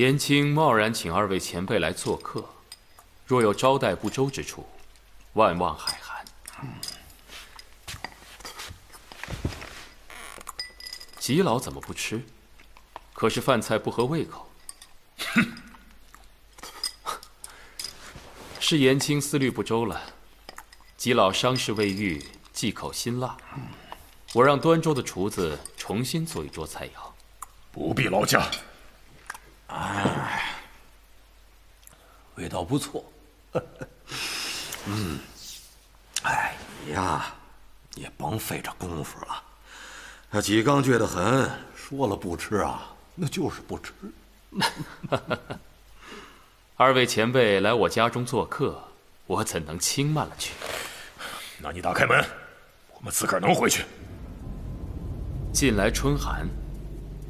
燕青贸然请二位前辈来做客，若有招待不周之处，万望海涵。吉老怎么不吃？可是饭菜不合胃口？哼！是延青思虑不周了。吉老伤势未愈，忌口辛辣，我让端州的厨子重新做一桌菜肴。不必劳驾。哎，味道不错。嗯，哎你呀，也甭费这功夫了。那纪刚倔得很，说了不吃啊，那就是不吃。二位前辈来我家中做客，我怎能轻慢了去？那你打开门，我们自个儿能回去。近来春寒，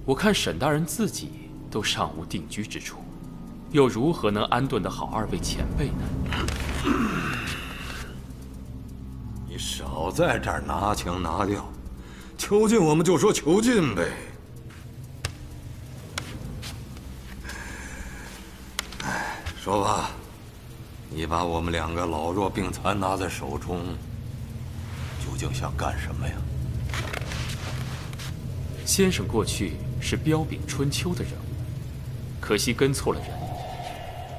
我看沈大人自己。都尚无定居之处，又如何能安顿得好二位前辈呢？你少在这儿拿腔拿调，囚禁我们就说囚禁呗。哎，说吧，你把我们两个老弱病残拿在手中，究竟想干什么呀？先生过去是彪炳春秋的人物。可惜跟错了人。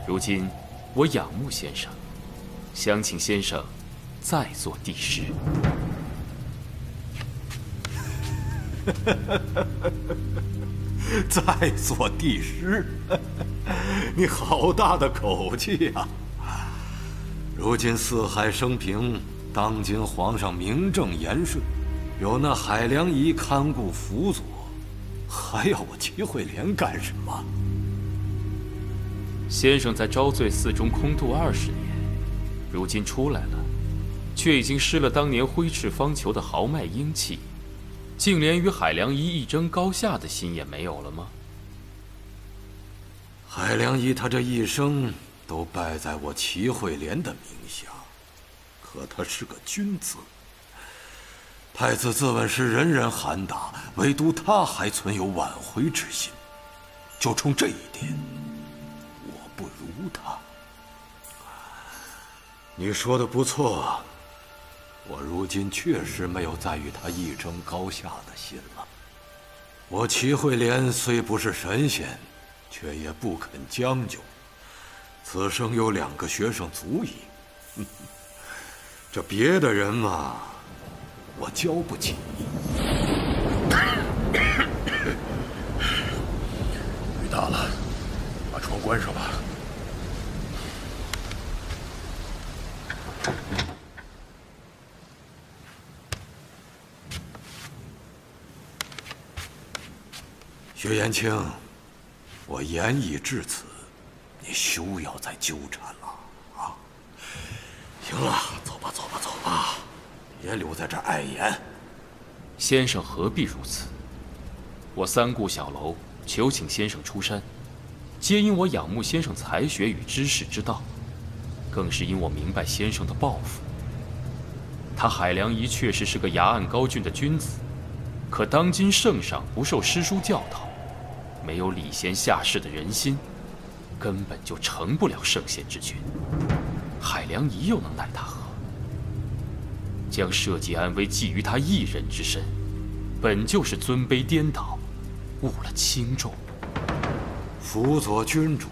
如今我仰慕先生，想请先生再做帝师。再做帝师？你好大的口气呀！如今四海升平，当今皇上名正言顺，有那海良仪看顾辅佐，还要我齐慧莲干什么？先生在昭罪寺中空度二十年，如今出来了，却已经失了当年挥斥方遒的豪迈英气，竟连与海良一一争高下的心也没有了吗？海良一他这一生都败在我齐慧莲的名下，可他是个君子。太子自刎时人人喊打，唯独他还存有挽回之心，就冲这一点。他，你说的不错，我如今确实没有再与他一争高下的心了。我齐慧莲虽不是神仙，却也不肯将就。此生有两个学生足矣，这别的人嘛，我教不起。雨大了，把窗关上吧。薛延青，我言已至此，你休要再纠缠了啊！行了，走吧，走吧，走吧，别留在这碍眼。先生何必如此？我三顾小楼，求请先生出山，皆因我仰慕先生才学与知识之道，更是因我明白先生的抱负。他海良仪确实是个牙岸高峻的君子，可当今圣上不受诗书教导。没有礼贤下士的人心，根本就成不了圣贤之君。海良仪又能奈他何？将社稷安危寄于他一人之身，本就是尊卑颠倒，误了轻重。辅佐君主，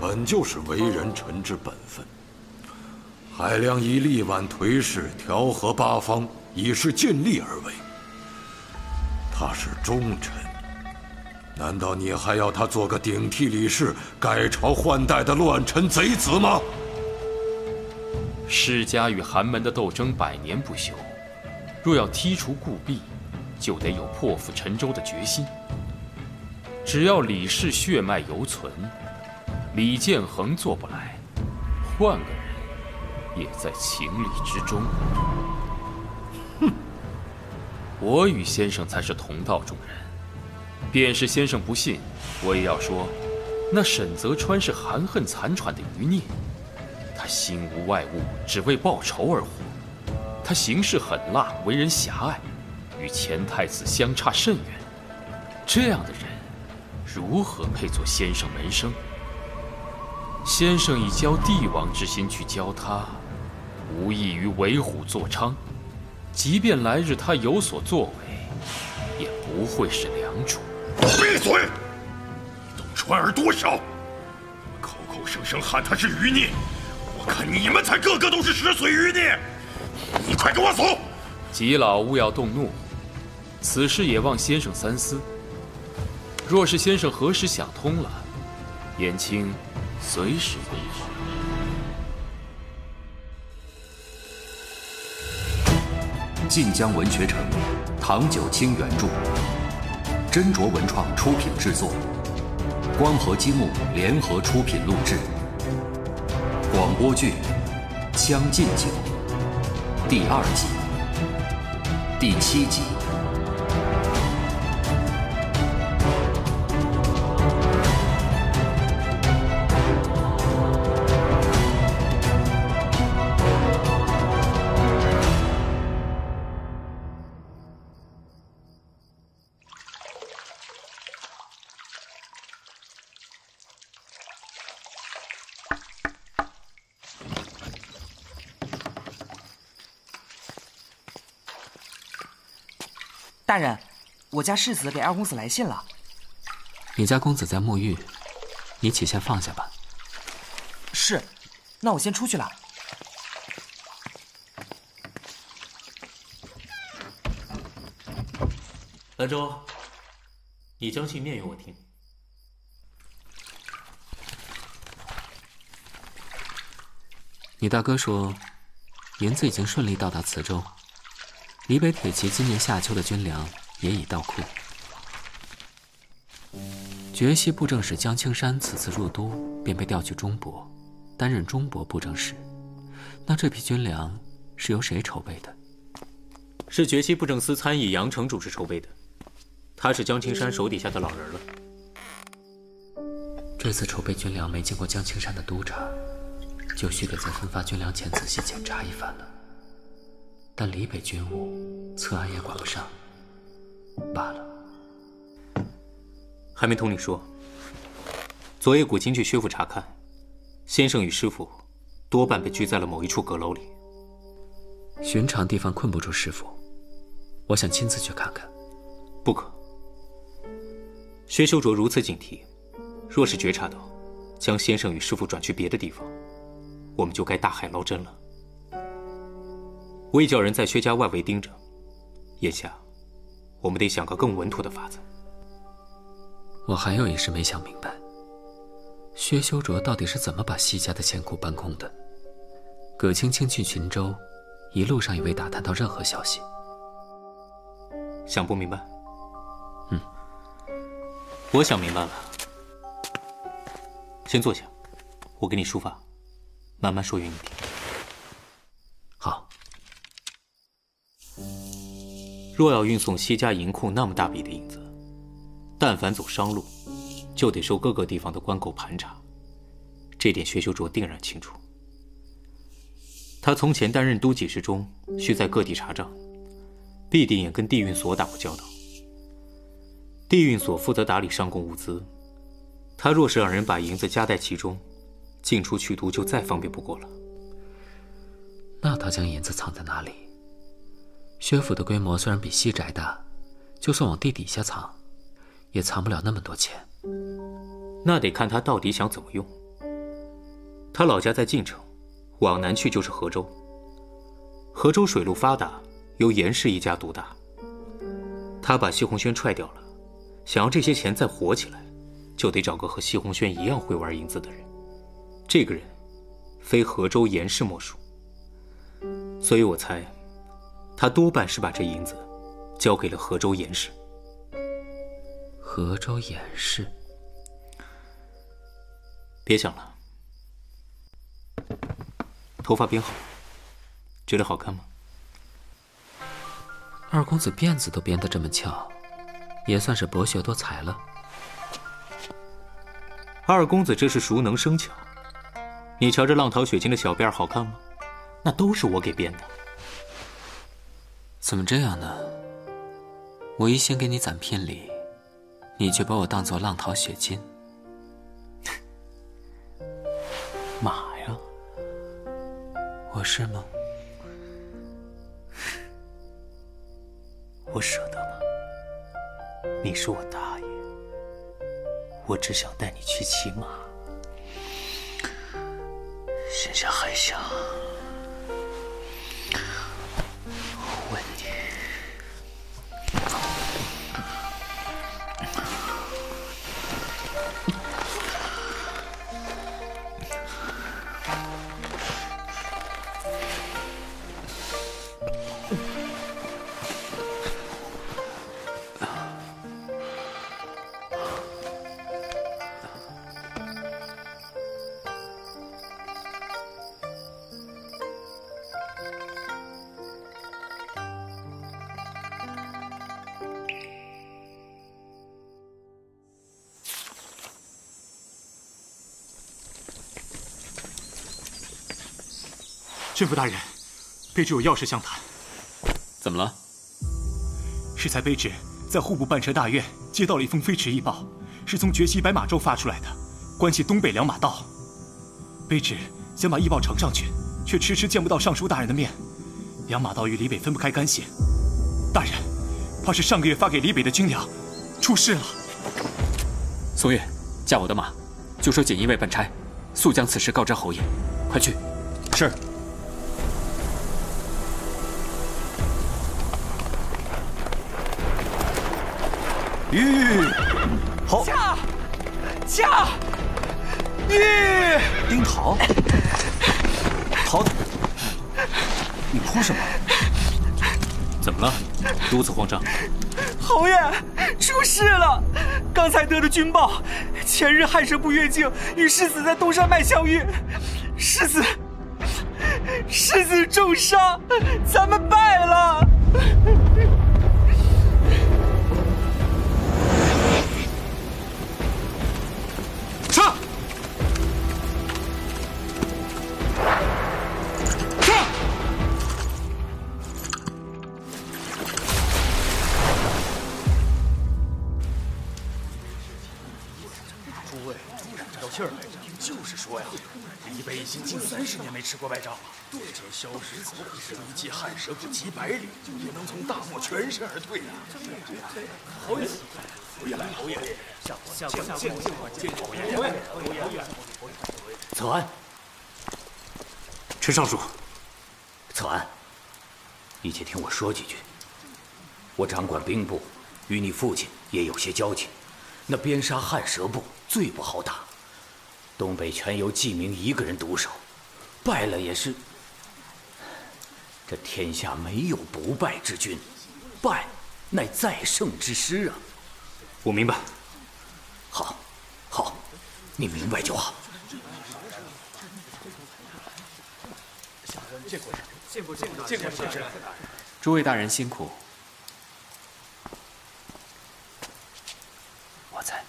本就是为人臣之本分。海良仪力挽颓势，调和八方，已是尽力而为。他是忠臣。难道你还要他做个顶替李氏、改朝换代的乱臣贼子吗？世家与寒门的斗争百年不休，若要剔除故弊，就得有破釜沉舟的决心。只要李氏血脉犹存，李建恒做不来，换个人也在情理之中。哼，我与先生才是同道中人。便是先生不信，我也要说，那沈泽川是含恨残喘的余孽，他心无外物，只为报仇而活。他行事狠辣，为人狭隘，与前太子相差甚远。这样的人，如何配做先生门生？先生以教帝王之心去教他，无异于为虎作伥。即便来日他有所作为，也不会是良主。闭嘴！你懂川儿多少？口口声声喊他是余孽，我看你们才个个都是食髓余孽！你快给我走！吉老勿要动怒，此事也望先生三思。若是先生何时想通了，燕青随时恭候。晋江文学城，唐九卿原著，斟酌文创出品制作，光合积木联合出品录制。广播剧《将进酒》第二集第七集。大人，我家世子给二公子来信了。你家公子在沐浴，你且先放下吧。是，那我先出去了。兰州，你将信念与我听。你大哥说，银子已经顺利到达磁州。李北铁骑今年夏秋的军粮也已到库。觉西布政使江青山此次入都，便被调去中博，担任中博布政使。那这批军粮是由谁筹备的？是觉西布政司参议杨成主持筹备的，他是江青山手底下的老人了。这次筹备军粮没经过江青山的督察，就需得在分发军粮前仔细检查一番了。但李北军务，策安也管不上，罢了。还没同你说，昨夜古今去薛府查看，先生与师傅多半被拘在了某一处阁楼里。寻常地方困不住师傅，我想亲自去看看。不可。薛修卓如此警惕，若是觉察到将先生与师傅转去别的地方，我们就该大海捞针了。我已叫人在薛家外围盯着，眼下，我们得想个更稳妥的法子。我还有一事没想明白：薛修卓到底是怎么把西家的钱库搬空的？葛青青去秦州，一路上也未打探到任何消息。想不明白？嗯，我想明白了。先坐下，我给你书法，慢慢说与你听。若要运送西家银库那么大笔的银子，但凡走商路，就得受各个地方的关口盘查。这点薛修卓定然清楚。他从前担任都给事中，需在各地查账，必定也跟地运所打过交道。地运所负责打理商贡物资，他若是让人把银子夹带其中，进出去都就再方便不过了。那他将银子藏在哪里？薛府的规模虽然比西宅大，就算往地底下藏，也藏不了那么多钱。那得看他到底想怎么用。他老家在晋城，往南去就是河州。河州水路发达，由严氏一家独大。他把西红轩踹掉了，想要这些钱再活起来，就得找个和西红轩一样会玩银子的人。这个人，非河州严氏莫属。所以我猜。他多半是把这银子交给了河州严氏。河州严氏，别想了。头发编好，觉得好看吗？二公子辫子都编得这么翘，也算是博学多才了。二公子这是熟能生巧。你瞧这浪淘雪晶的小辫好看吗？那都是我给编的。怎么这样呢？我一心给你攒聘礼，你却把我当做浪淘血金。马呀，我是吗？我舍得吗？你是我大爷，我只想带你去骑马。现在还想镇抚大人，卑职有要事相谈。怎么了？适才卑职在户部办车大院接到了一封飞驰驿报，是从绝西白马州发出来的，关系东北两马道。卑职想把驿报呈上去，却迟迟见不到尚书大人的面。两马道与李北分不开干系，大人，怕是上个月发给李北的军粮出事了。松月，驾我的马，就说锦衣卫办差，速将此事告知侯爷。快去。是。玉。丁桃，桃子，你哭什么？怎么了？如此慌张？侯爷，出事了！刚才得的军报，前日汉蛇部越境与世子在东山脉相遇，世子，世子重伤，咱们败了。没吃过败仗了。这萧石子一记汗蛇不几百里，也能从大漠全身而退呀。侯爷，侯爷来，侯爷，下下下下见见侯爷，侯爷，侯爷，策安，陈尚书，策安，你且听我说几句。我掌管兵部，与你父亲也有些交情。那边杀汉蛇部最不好打，东北全由纪明一个人独守，败了也是。这天下没有不败之君，败乃再胜之师啊！我明白。好，好，你明白就好。见过见过见过见过见过。诸位大人辛苦。我在。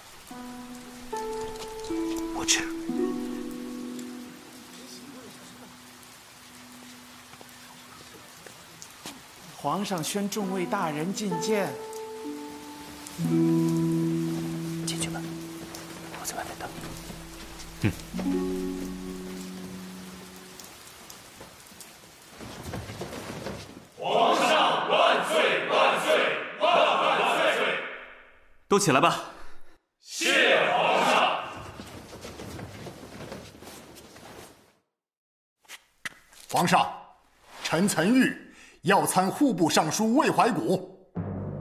我去。皇上宣众位大人觐见。进去吧，我在外面等。嗯。皇上万岁万岁万万岁！都起来吧。谢皇上。皇上，臣岑玉要参户部尚书魏怀古。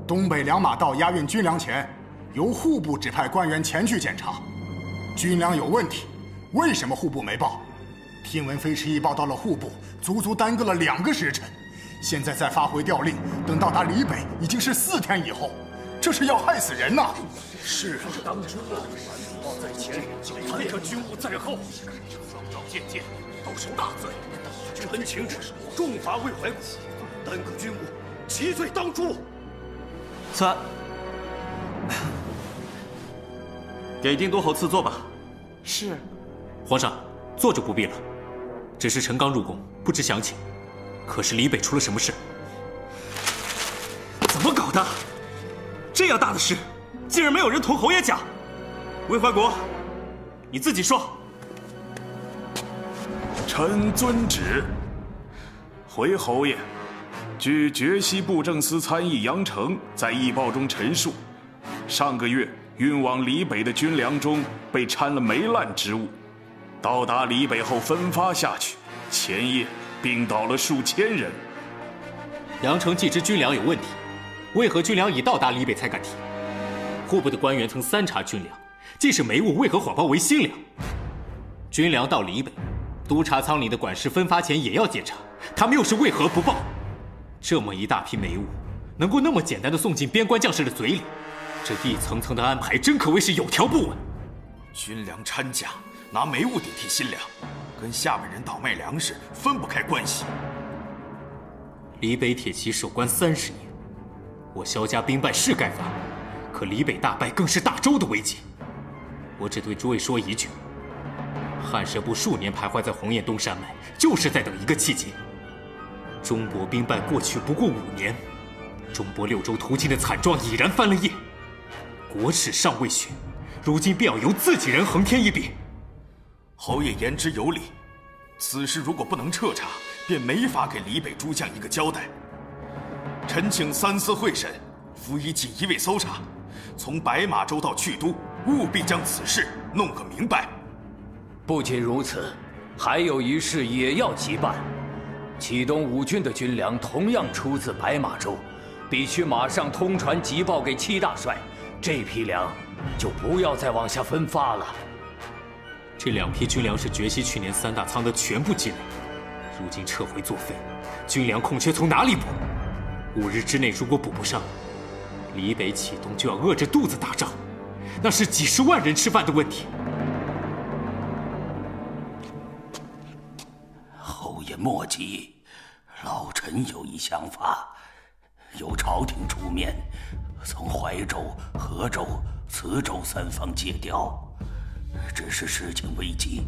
东北两马道押运军粮前，由户部指派官员前去检查，军粮有问题，为什么户部没报？听闻飞驰驿报到了户部，足足耽搁了两个时辰，现在再发回调令，等到达李北已经是四天以后，这是要害死人呐！是啊，当知报在前，贪着军务在后，双招渐渐都是大罪。臣请旨重罚魏怀古，耽搁军务，其罪当诛。策安，给定都侯赐座吧。是。皇上，坐就不必了。只是臣刚入宫，不知详情。可是李北出了什么事？怎么搞的？这样大的事，竟然没有人同侯爷讲。魏怀国，你自己说。臣遵旨。回侯爷，据决西布政司参议杨成在驿报中陈述，上个月运往黎北的军粮中被掺了霉烂之物，到达黎北后分发下去，前夜病倒了数千人。杨成既知军粮有问题，为何军粮已到达黎北才敢提？户部的官员曾三查军粮，既是霉物，为何谎报为新粮？军粮到黎北。督察仓里的管事分发前也要检查，他们又是为何不报？这么一大批霉物，能够那么简单的送进边关将士的嘴里，这一层层的安排真可谓是有条不紊。军粮掺假，拿霉物顶替新粮，跟下面人倒卖粮食分不开关系。李北铁骑守关三十年，我萧家兵败是该罚，可李北大败更是大周的危机。我只对诸位说一句。汉蛇部数年徘徊在鸿雁东山脉，就是在等一个契机。中国兵败过去不过五年，中国六州途经的惨状已然翻了页。国耻尚未雪，如今便要由自己人横添一笔。侯爷言之有理，此事如果不能彻查，便没法给李北诸将一个交代。臣请三司会审，辅以锦衣卫搜查，从白马洲到去都，务必将此事弄个明白。不仅如此，还有一事也要急办。启东五军的军粮同样出自白马洲，必须马上通传急报给戚大帅。这批粮就不要再往下分发了。这两批军粮是决西去年三大仓的全部积累，如今撤回作废，军粮空缺从哪里补？五日之内如果补不上，黎北启东就要饿着肚子打仗，那是几十万人吃饭的问题。莫急，老臣有一想法，由朝廷出面，从怀州、河州、磁州三方借调。只是事情危急，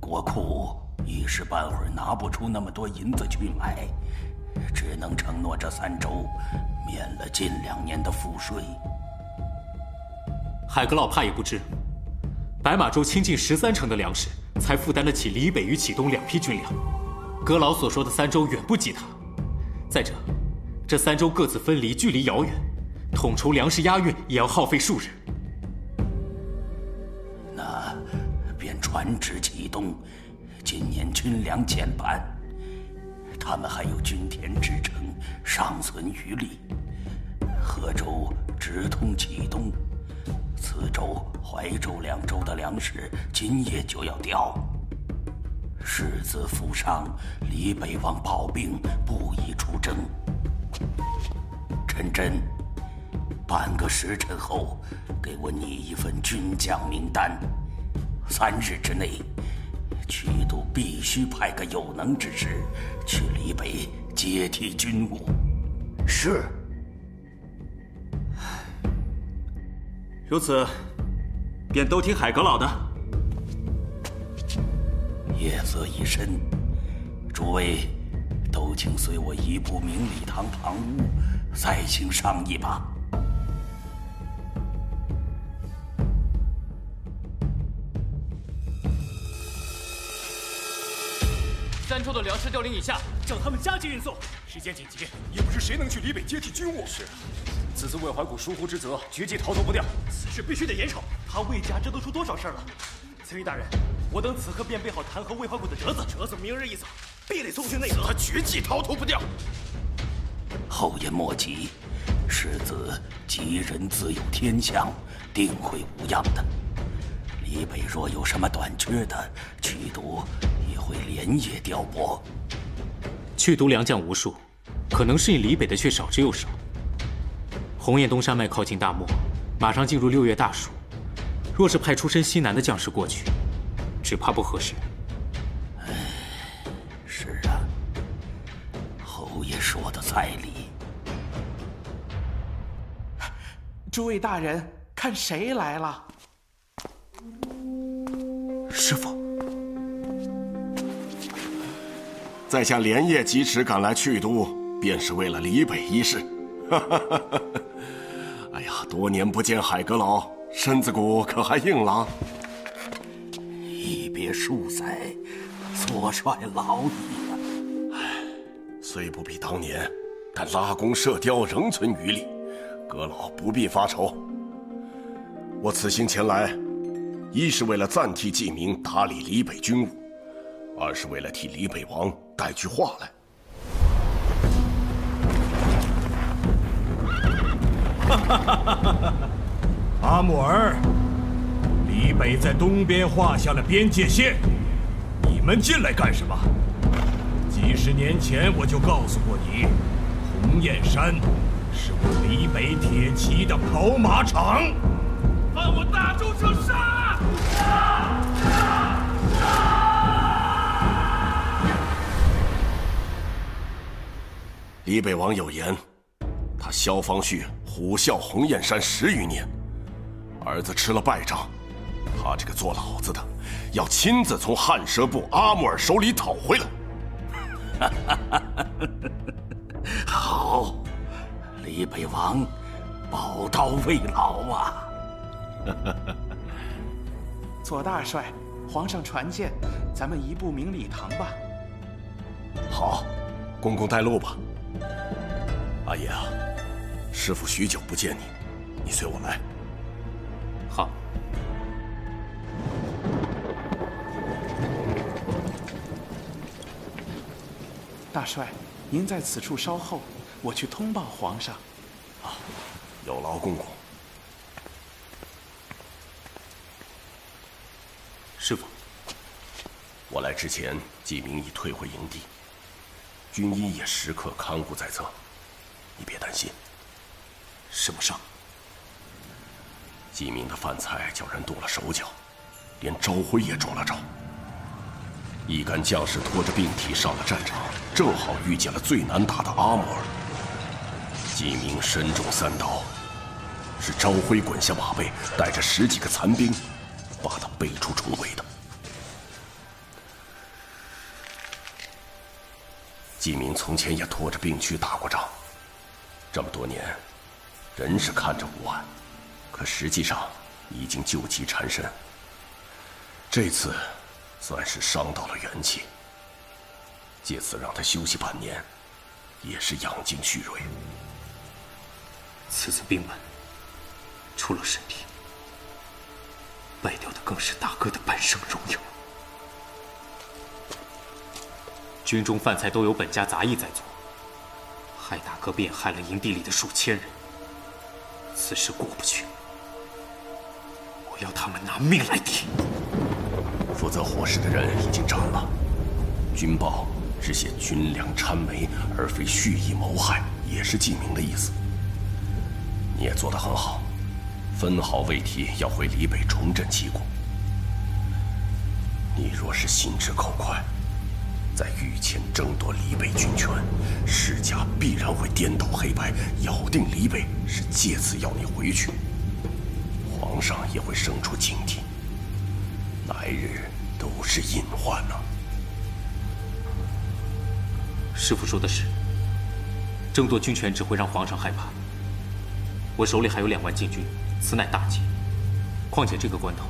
国库一时半会儿拿不出那么多银子去买，只能承诺这三州免了近两年的赋税。海阁老怕也不知，白马洲倾尽十三成的粮食，才负担得起李北与启东两批军粮。阁老所说的三州远不及他。再者，这三州各自分离，距离遥远，统筹粮食押运也要耗费数日。那便传旨启东，今年军粮减半，他们还有均田支撑，尚存余力。河州直通启东，此州、怀州两州的粮食今夜就要调。世子府上，李北王保兵不宜出征。陈真，半个时辰后给我拟一份军将名单，三日之内，曲都必须派个有能之士去李北接替军务。是。如此，便都听海阁老的。夜色已深，诸位都请随我移步明礼堂堂屋，再行商议吧。三州的粮食调令已下，叫他们加急运送。时间紧急，也不知谁能去黎北接替军务。是，此次魏怀古疏忽之责，绝技逃脱不掉。此事必须得严惩。他魏家这都出多少事儿了？慈禧大人，我等此刻便备好弹劾魏怀古的折子，折子明日一早，必得送去内阁。他绝技逃脱不掉。后言莫急，世子吉人自有天相，定会无恙的。李北若有什么短缺的，去毒也会连夜调拨。去毒良将无数，可能适应李北的却少之又少。鸿雁东山脉靠近大漠，马上进入六月大暑。若是派出身西南的将士过去，只怕不合适。哎，是啊，侯爷说的在理。诸位大人，看谁来了？师傅，在下连夜疾驰赶来去都，便是为了李北一事。哎呀，多年不见海阁老，身子骨可还硬朗？一别数载，左帅老矣啊！虽不比当年，但拉弓射雕仍存余力，阁老不必发愁。我此行前来，一是为了暂替季明打理李北军务，二是为了替李北王带句话来。哈哈哈哈哈！阿木尔，李北在东边画下了边界线，你们进来干什么？几十年前我就告诉过你，鸿雁山是我李北铁骑的跑马场。放我大周者杀！李北王有言，他萧方旭虎啸鸿雁山十余年，儿子吃了败仗，他这个做老子的要亲自从汉蛇部阿木尔手里讨回来。好，李北王宝刀未老啊！左大帅，皇上传见，咱们移步明礼堂吧。好，公公带路吧。阿爷啊，师傅许久不见你，你随我来。好。大帅，您在此处稍候，我去通报皇上。啊，有劳公公。师傅，我来之前，季明已退回营地，军医也时刻看护在侧，你别担心。什么伤？季明的饭菜叫人动了手脚，连朝晖也中了招。一干将士拖着病体上了战场，正好遇见了最难打的阿摩尔。季明身中三刀，是朝晖滚下马背，带着十几个残兵。把他背出重围的。季明从前也拖着病躯打过仗，这么多年，人是看着无碍，可实际上已经旧疾缠身。这次算是伤到了元气，借此让他休息半年，也是养精蓄锐。此次兵败，除了身体。败掉的更是大哥的半生荣耀。军中饭菜都有本家杂役在做，害大哥便害了营地里的数千人。此事过不去，要他们拿命来抵。负责伙食的人已经斩了，军报只写军粮掺煤，而非蓄意谋害，也是记明的意思。你也做得很好。分毫未提要回黎北重振旗鼓。你若是心直口快，在御前争夺黎北军权，世家必然会颠倒黑白，咬定黎北是借此要你回去。皇上也会生出警惕，来日都是隐患呐。师傅说的是，争夺军权只会让皇上害怕。我手里还有两万禁军。此乃大忌，况且这个关头，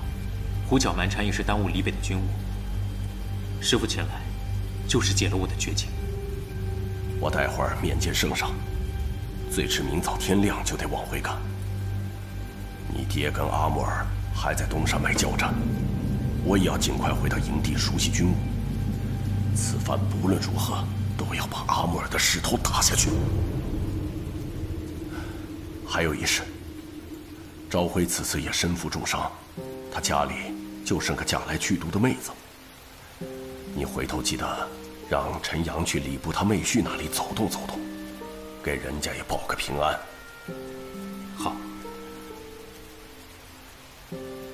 胡搅蛮缠也是耽误李北的军务。师傅前来，就是解了我的绝境。我待会儿面见圣上，最迟明早天亮就得往回赶。你爹跟阿木尔还在东山脉交战，我也要尽快回到营地熟悉军务。此番不论如何，都要把阿木尔的势头打下去。还有一事。朝晖此次也身负重伤，他家里就剩个将来剧毒的妹子。你回头记得让陈阳去礼部他妹婿那里走动走动，给人家也报个平安。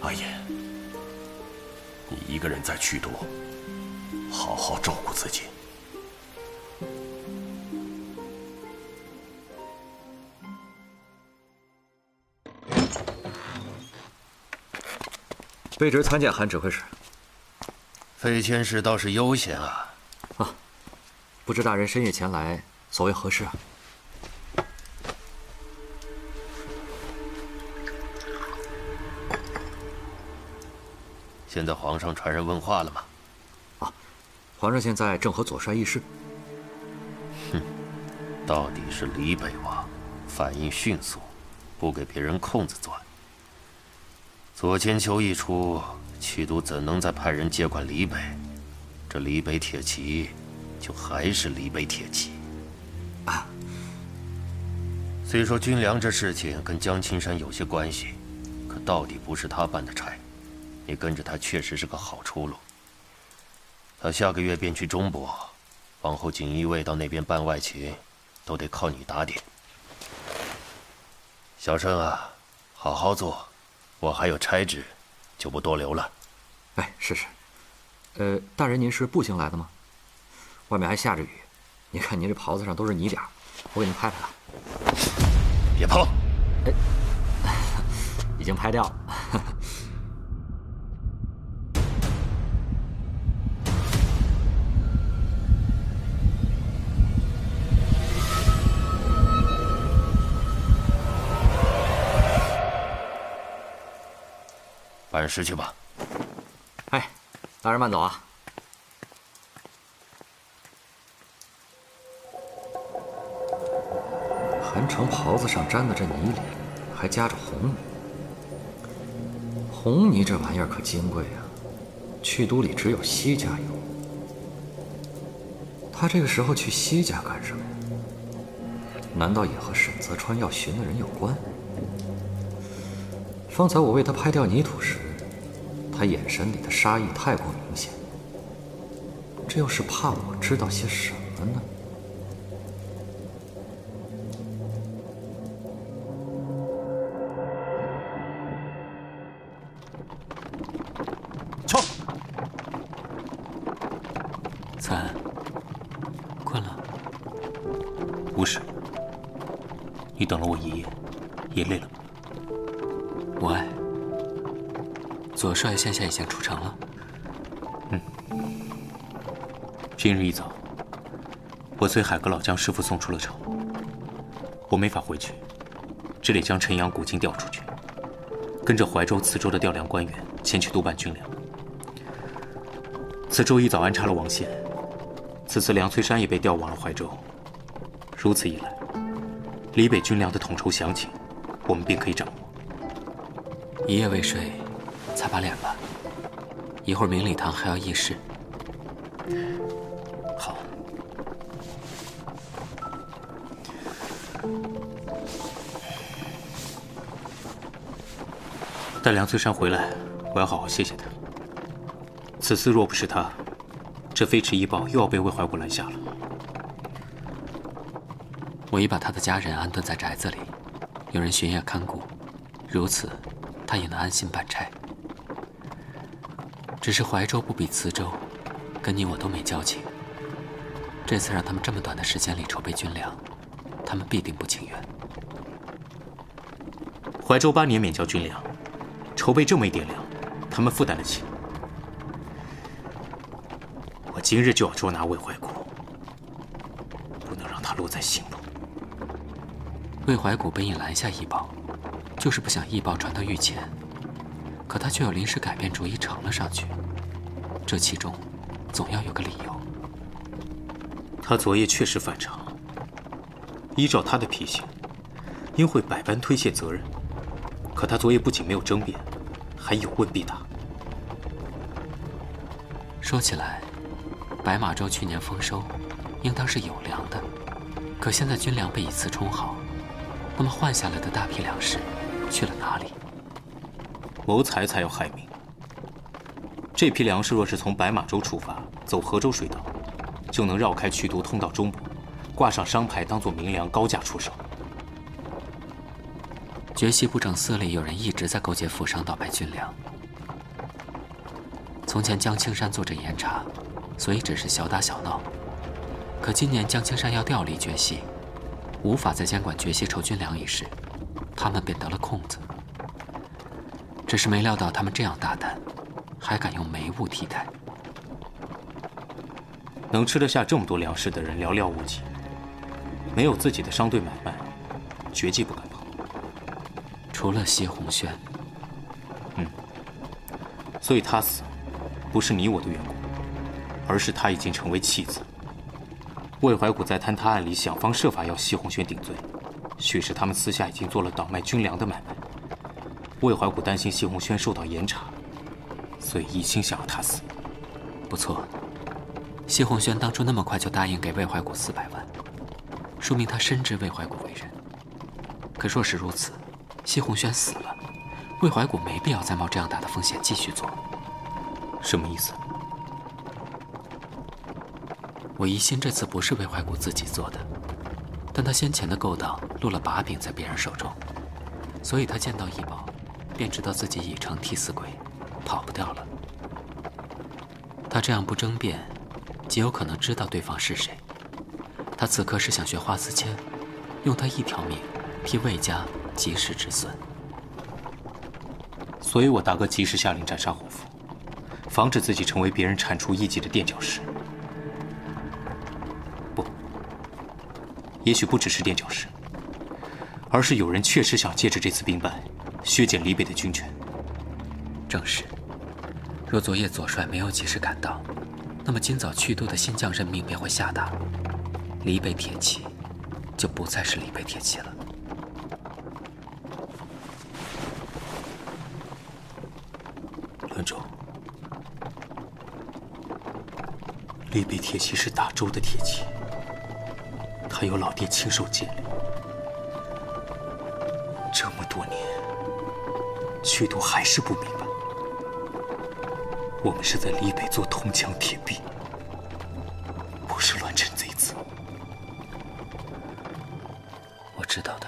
阿言，你一个人在曲都，好好照顾自己。卑职参见韩指挥使。飞迁使倒是悠闲啊！啊，不知大人深夜前来，所为何事啊？现在皇上传人问话了吗？啊，皇上现在正和左帅议事。哼，到底是李北王反应迅速，不给别人空子钻。左千秋一出，齐都怎能再派人接管李北？这李北铁骑就还是李北铁骑。啊，虽说军粮这事情跟江青山有些关系，可到底不是他办的差。你跟着他确实是个好出路。他下个月便去中部，往后锦衣卫到那边办外勤，都得靠你打点。小生啊，好好做，我还有差事，就不多留了。哎，是是。呃，大人您是步行来的吗？外面还下着雨，你看您这袍子上都是泥点我给您拍拍了。别碰！哎，已经拍掉了。办事去吧。哎，大人慢走啊！韩城袍子上沾的这泥里，还夹着红泥。红泥这玩意儿可金贵啊，去都里只有西家有。他这个时候去西家干什么呀？难道也和沈泽川要寻的人有关？方才我为他拍掉泥土时。他眼神里的杀意太过明显，这又是怕我知道些什么呢？敲。岑安，困了？无事。你等了我一夜，也累了左帅现下已经出城了。嗯，今日一早，我随海阁老将师傅送出了城。我没法回去，只得将陈阳古金调出去，跟着怀州、磁州的调粮官员前去督办军粮。磁州一早安插了王宪，此次梁翠山也被调往了怀州。如此一来，李北军粮的统筹详情，我们便可以掌握。一夜未睡。擦把脸吧，一会儿明礼堂还要议事。好。待梁翠山回来，我要好好谢谢他。此次若不是他，这飞驰一报又要被魏怀古拦下了。我已把他的家人安顿在宅子里，有人巡夜看顾，如此，他也能安心办差。只是怀州不比磁州，跟你我都没交情。这次让他们这么短的时间里筹备军粮，他们必定不情愿。怀州八年免交军粮，筹备这么一点粮，他们负担得起。我今日就要捉拿魏怀古，不能让他落在心中。魏怀古本已拦下易报，就是不想易报传到御前。可他却又临时改变主意，呈了上去。这其中，总要有个理由。他昨夜确实反常。依照他的脾性，应会百般推卸责任。可他昨夜不仅没有争辩，还有问必答。说起来，白马州去年丰收，应当是有粮的。可现在军粮被以次充好，那么换下来的大批粮食去了哪里？谋财才要害命。这批粮食若是从白马州出发，走河州水道，就能绕开去都，通到中部，挂上商牌，当做明粮，高价出售。决西布政司里有人一直在勾结富商倒卖军粮。从前江青山坐镇严查，所以只是小打小闹。可今年江青山要调离决西，无法再监管决西筹军粮一事，他们便得了空子。只是没料到他们这样大胆，还敢用煤物替代。能吃得下这么多粮食的人寥寥无几，没有自己的商队买卖，绝技不敢碰。除了西红轩。嗯。所以他死，不是你我的缘故，而是他已经成为弃子。魏怀古在坍塌案里想方设法要西红轩顶罪，许是他们私下已经做了倒卖军粮的买卖。魏怀古担心谢鸿轩受到严查，所以一心想要他死。不错，谢鸿轩当初那么快就答应给魏怀古四百万，说明他深知魏怀古为人。可若是如此，谢鸿轩死了，魏怀古没必要再冒这样大的风险继续做。什么意思？我疑心这次不是魏怀古自己做的，但他先前的勾当落了把柄在别人手中，所以他见到易宝，便知道自己已成替死鬼，跑不掉了。他这样不争辩，极有可能知道对方是谁。他此刻是想学花思谦，用他一条命替魏家及时止损。所以我大哥及时下令斩杀伙夫，防止自己成为别人铲除异己的垫脚石。不也许不只是垫脚石，而是有人确实想借着这次兵败，削减李北的军权。正是。若昨夜左帅没有及时赶到，那么今早去都的新将任命便会下达，李北铁骑就不再是李北铁骑了。轮主，李北铁骑是大周的铁骑。他由老爹亲手建立，这么多年，许都还是不明白，我们是在李北做铜墙铁壁，不是乱臣贼子。我知道的，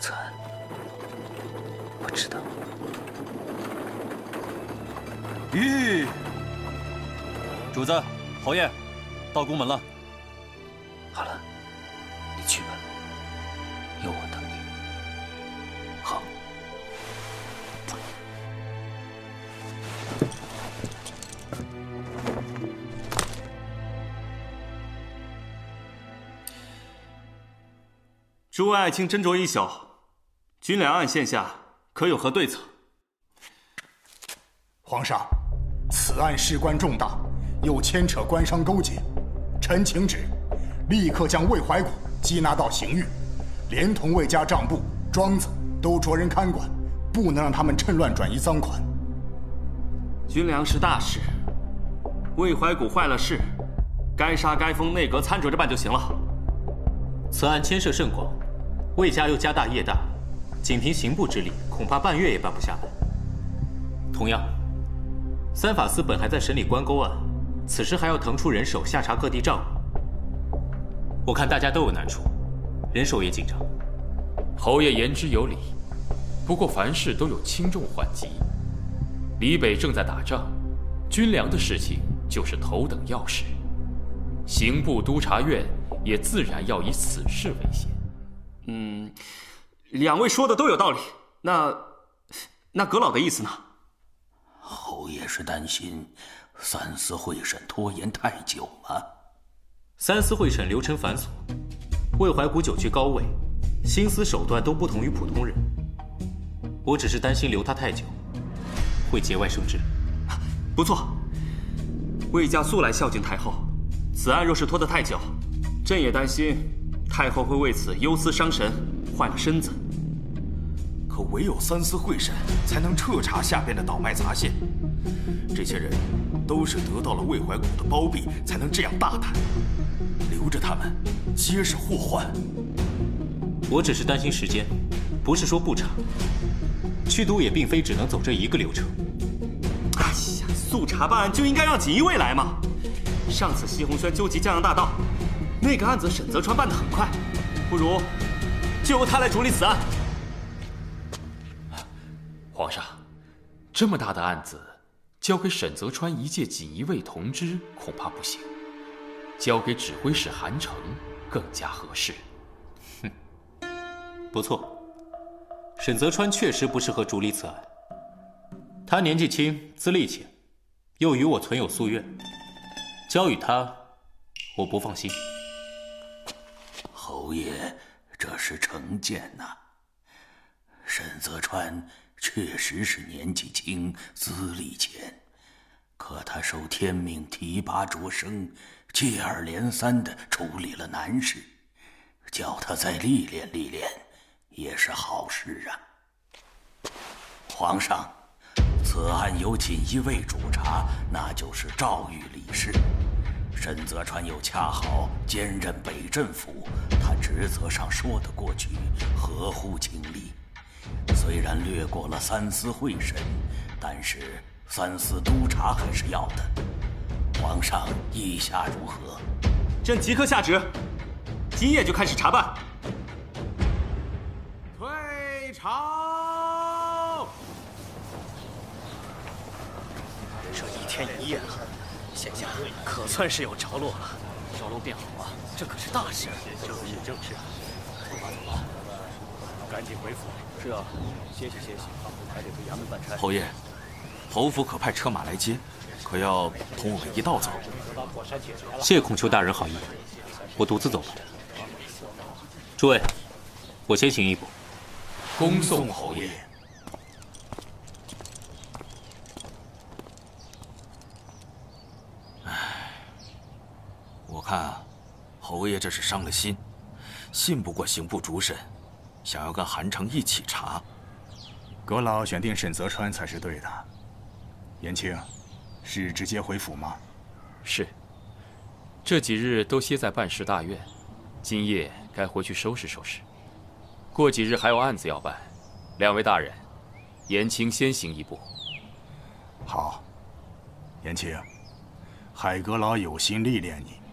策安，我知道。吁，主子，侯爷，到宫门了。诸位爱卿斟酌一宿，军粮案现下可有何对策？皇上，此案事关重大，又牵扯官商勾结，臣请旨，立刻将魏怀古。缉拿到刑狱，连同魏家账簿、庄子都着人看管，不能让他们趁乱转移赃款。军粮是大事，魏怀古坏了事，该杀该封，内阁参酌着办就行了。此案牵涉甚广，魏家又家大业大，仅凭刑部之力，恐怕半月也办不下来。同样，三法司本还在审理关沟案，此时还要腾出人手下查各地账务。我看大家都有难处，人手也紧张。侯爷言之有理，不过凡事都有轻重缓急。李北正在打仗，军粮的事情就是头等要事，刑部督察院也自然要以此事为先。嗯，两位说的都有道理。那，那阁老的意思呢？侯爷是担心三司会审拖延太久吗？三司会审流程繁琐，魏怀古久居高位，心思手段都不同于普通人。我只是担心留他太久，会节外生枝。不错，魏家素来孝敬太后，此案若是拖得太久，朕也担心太后会为此忧思伤神，坏了身子。可唯有三司会审，才能彻查下边的倒卖杂线。这些人都是得到了魏怀古的包庇，才能这样大胆。留着他们，皆是祸患。我只是担心时间，不是说不查。去都也并非只能走这一个流程。哎呀，速查办案就应该让锦衣卫来嘛。上次西红轩纠集江洋大盗，那个案子沈泽川办得很快，不如就由他来处理此案。皇上，这么大的案子，交给沈泽川一介锦衣卫同知恐怕不行，交给指挥使韩城更加合适。哼，不错，沈泽川确实不适合处理此案。他年纪轻，资历浅，又与我存有夙愿，交与他，我不放心。侯爷，这是成见呐。沈泽川。确实是年纪轻、资历浅，可他受天命提拔擢升，接二连三的处理了难事，叫他再历练历练，也是好事啊。皇上，此案有锦衣卫主查，那就是赵玉李氏。沈泽川又恰好兼任北镇府，他职责上说得过去，合乎情理。虽然略过了三司会审，但是三司督察还是要的。皇上意下如何？朕即刻下旨，今夜就开始查办。退朝。这一天一夜了，现下可算是有着落了。着落便好啊，这可是大事。正是正是。走吧走吧，赶紧回府。是啊，歇息歇息，还得回衙门办差。侯爷，侯府可派车马来接，可要同我们一道走？谢孔丘大人好意，我独自走吧。诸位，我先行一步。恭送侯爷。唉，我看侯爷这是伤了心，信不过刑部主审。想要跟韩城一起查，阁老选定沈泽川才是对的。延庆，是直接回府吗？是。这几日都歇在办事大院，今夜该回去收拾收拾。过几日还有案子要办，两位大人，延庆先行一步。好，延庆，海阁老有心历练你，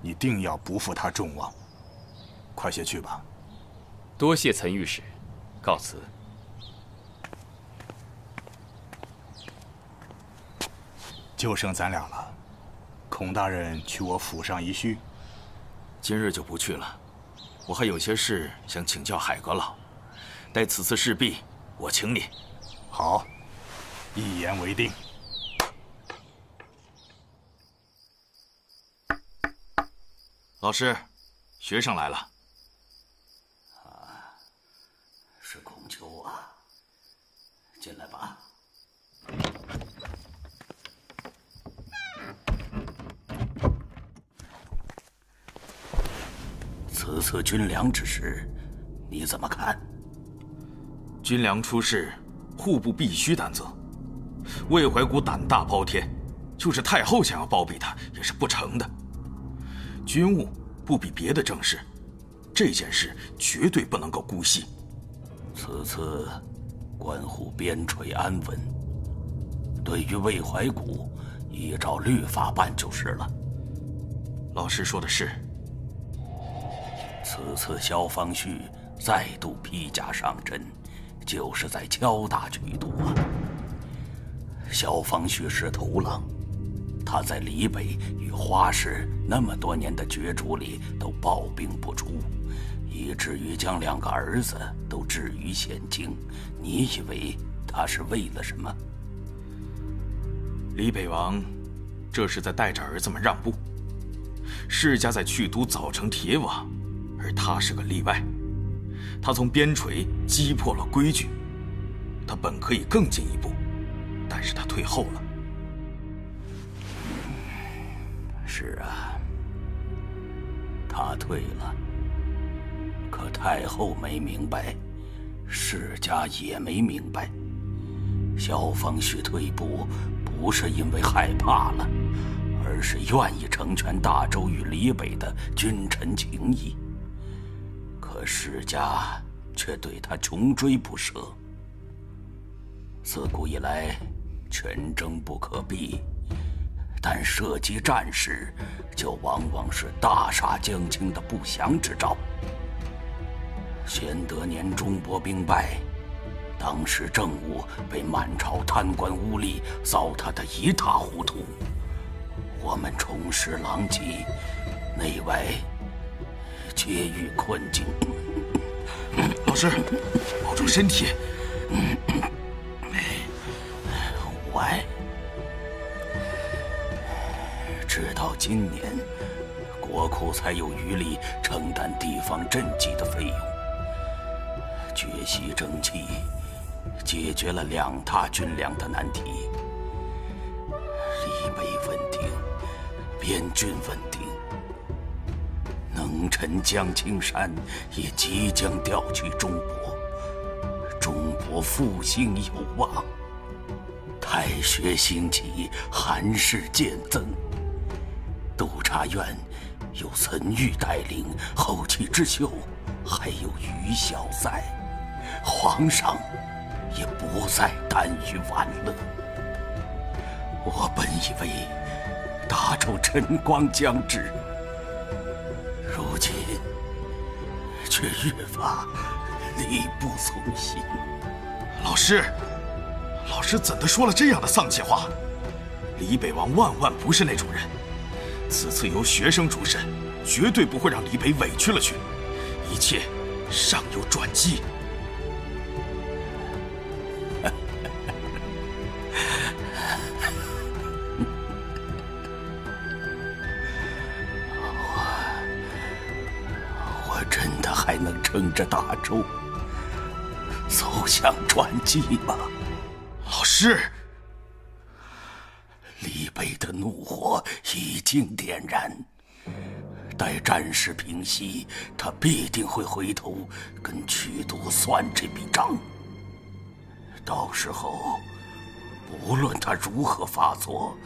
你定要不负他众望。快些去吧。多谢岑御史，告辞。就剩咱俩了，孔大人去我府上一叙。今日就不去了，我还有些事想请教海阁老。待此次事毕，我请你。好，一言为定。老师，学生来了。啊，是孔丘啊进来吧。此次军粮之事，你怎么看？军粮出事，户部必须担责。魏怀古胆大包天，就是太后想要包庇他，也是不成的。军务不比别的政事，这件事绝对不能够姑息。此次。关乎边陲安稳，对于魏怀古，依照律法办就是了。老师说的是。此次萧方旭再度披甲上阵，就是在敲大举督啊。萧方旭是头狼，他在李北与花氏那么多年的角逐里都抱兵不出。以至于将两个儿子都置于险境，你以为他是为了什么？李北王，这是在带着儿子们让步。世家在去都早成铁网，而他是个例外。他从边陲击破了规矩，他本可以更进一步，但是他退后了。是啊，他退了。可太后没明白，世家也没明白。萧方旭退步，不是因为害怕了，而是愿意成全大周与李北的君臣情谊。可世家却对他穷追不舍。自古以来，权争不可避，但涉及战事，就往往是大厦将倾的不祥之兆。宣德年中国兵败，当时政务被满朝贪官污吏糟蹋得一塌糊涂，我们重拾狼藉，内外皆遇困境。老师，保重身体。外，到今年，国库才有余力承担地方赈济的费用。决息正气，解决了两大军粮的难题。李北稳定，边军稳定，能臣江青山也即将调去中国，中国复兴有望。太学兴起，韩氏渐增。察院有岑玉带领，后起之秀还有余小在，皇上也不再耽于玩乐。我本以为大周晨光将至，如今却越发力不从心。老师。老师怎的说了这样的丧气话？李北王万万不是那种人，此次由学生主审，绝对不会让李北委屈了去，一切尚有转机。我我真的还能撑着大周走向转机吗？老师，怒火已经点燃，待战事平息，他必定会回头跟曲都算这笔账。到时候，无论他如何发作，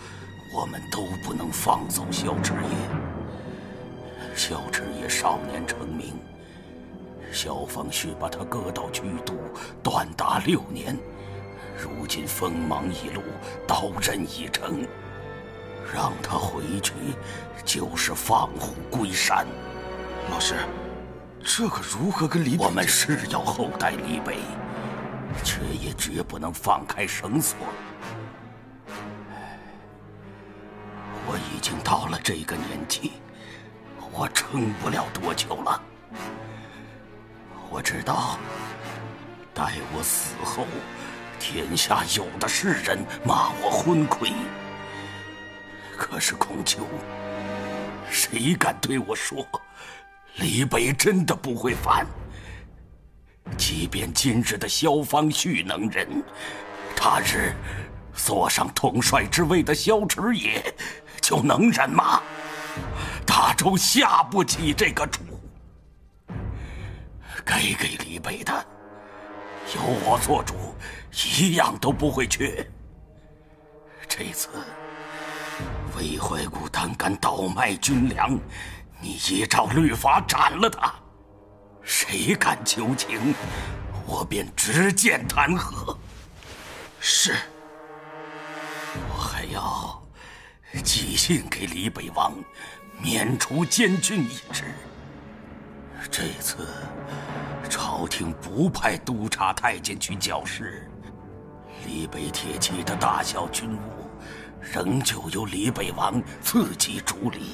我们都不能放走萧池野。萧池野少年成名，萧方旭把他搁到曲都，断达六年。如今锋芒已露，刀刃已成，让他回去就是放虎归山。老师，这可如何跟李？我们是要厚待李北，却也绝不能放开绳索。我已经到了这个年纪，我撑不了多久了。我知道，待我死后。天下有的是人骂我昏聩，可是孔丘，谁敢对我说李北真的不会反？即便今日的萧方旭能忍，他日坐上统帅之位的萧池野就能忍吗？大周下不起这个主，该给李北的，由我做主。一样都不会缺。这次魏怀古胆敢倒卖军粮，你依照律法斩了他。谁敢求情，我便直剑弹劾。是。我还要寄信给李北王，免除监军一职。这次朝廷不派督察太监去教事。李北铁骑的大小军务，仍旧由李北王自己处理。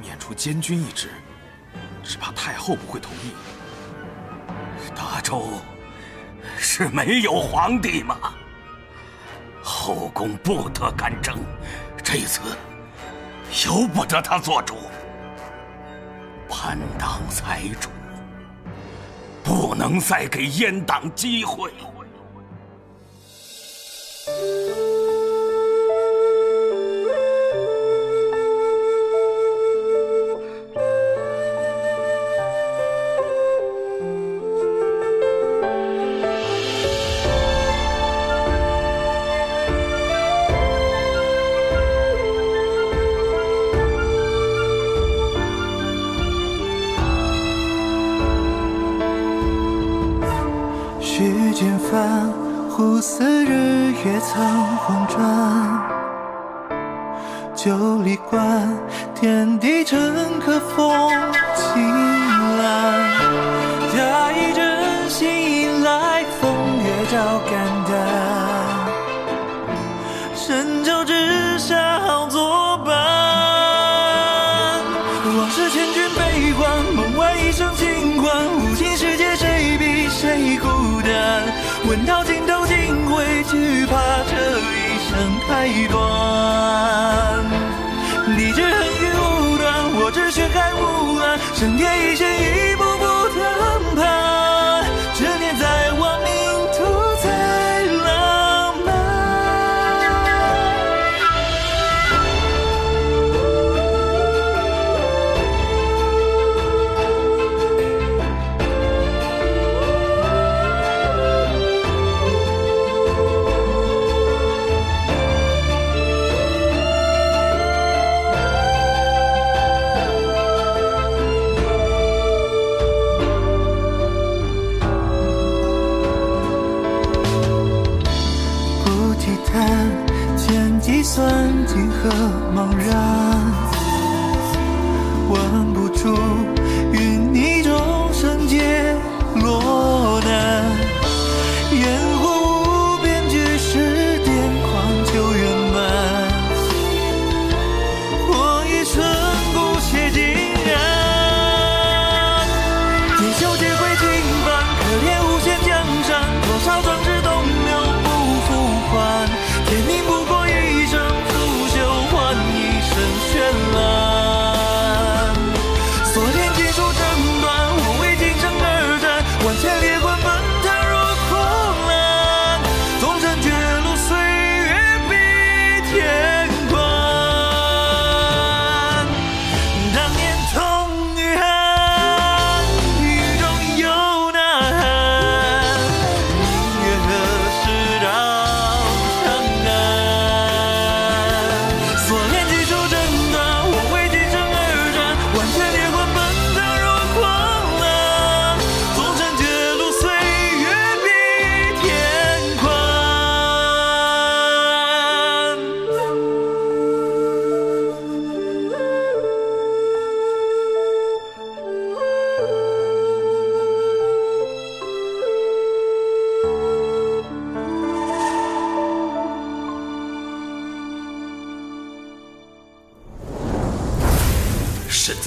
免除监军一职，只怕太后不会同意。大周是没有皇帝吗？后宫不得干政，这次由不得他做主。叛党财主，不能再给阉党机会。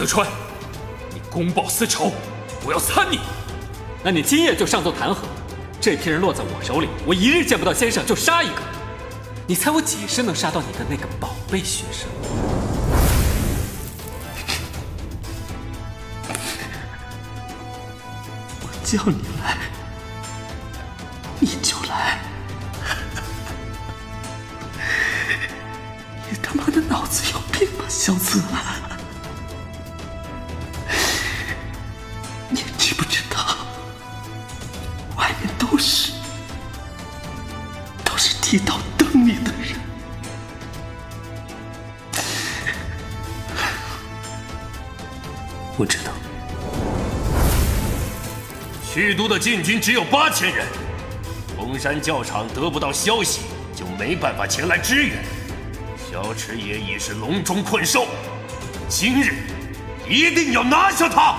泽川，你公报私仇，我要参你。那你今夜就上奏弹劾，这批人落在我手里，我一日见不到先生就杀一个。你猜我几时能杀到你的那个宝贝学生？我叫你来，你就来。你他妈的脑子有病吧，小子！都的禁军只有八千人，红山教场得不到消息，就没办法前来支援。小池也已是笼中困兽，今日一定要拿下他！